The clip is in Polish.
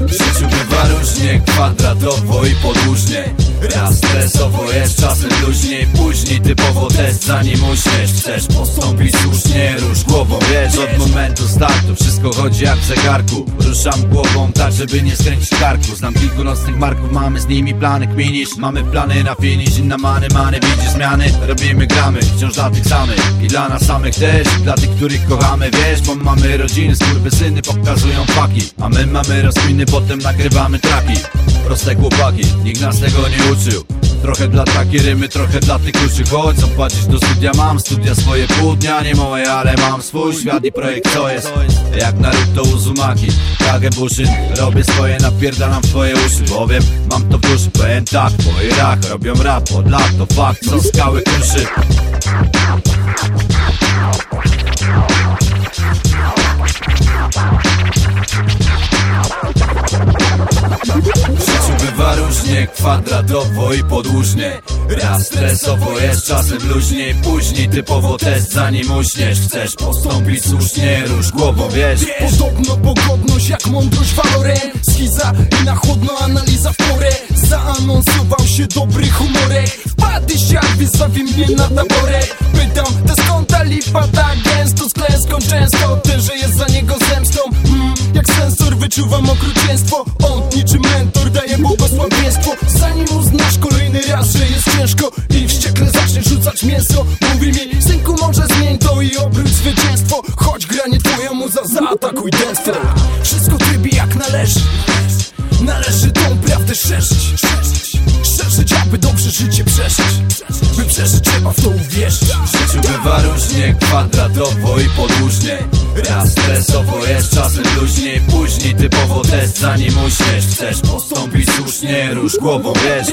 W życiu bywa różnie, kwadratowo i podłużnie. Raz typowo test zanim uśmiesz Chcesz postąpić słusznie, rusz głową Wiesz, od momentu startu wszystko chodzi jak w zegarku. Ruszam głową tak, żeby nie skręcić karku. Znam kilku nocnych marków, mamy z nimi plany Kminisz, mamy plany na finish Inna many, many, widzisz zmiany. Robimy gramy, wciąż dla tych samych I dla nas samych też, dla tych, których kochamy. Wiesz, bo mamy rodziny, syny pokazują faki. A my mamy rozkminy, potem nagrywamy traki. Proste chłopaki, nikt nas tego nie uczył Trochę dla takie rymy, trochę dla tych kluczy Chodź, zapłacić do studia mam Studia swoje pół dnia, nie moje, ale mam swój świat i projekt co jest? Jak Naruto Uzumaki, Kagebushyn Robię swoje, napierdalam twoje uszy Bowiem mam to w duszy, powiem tak Po Irak robią rap od lat, to fakt. Co skały kruszy różnie, kwadratowo i podłużnie. Raz stresowo jest, czasem luźniej Później typowo test zanim uśniesz. Chcesz postąpić słusznie, rusz głową, wiesz. Podobno pogodność jak mądrość walorem Schiza i na chłodno analiza w porę. Zaanonsował się dobry humorek Wpadł siak, wystawi mnie na taborek Pytam, to skąd ta lipa tak gęsto Z klęską często, ten, że jest za niego zemstą. Mm, Jak sensor wyczuwam okrucieństwo. On niczym mentor Zanim uznasz kolejny raz, że jest ciężko I wściekle zaczniesz rzucać mięso. Mówi mi, synku może zmień to i obróć zwycięstwo Choć granie twoja muza zaatakuj dęstwo. Wszystko trybi jak należy Należy tą prawdę szerzyć Szerzyć, aby dobrze życie przeżyć by przeżyć trzeba w to uwierzyć W życiu bywa różnie, kwadratowo i podłużnie. Raz stresowo jest, czasem luźniej Później typowo test, zanim uśmiesz. Chcesz postąpić słusznie, rusz głową, wiesz.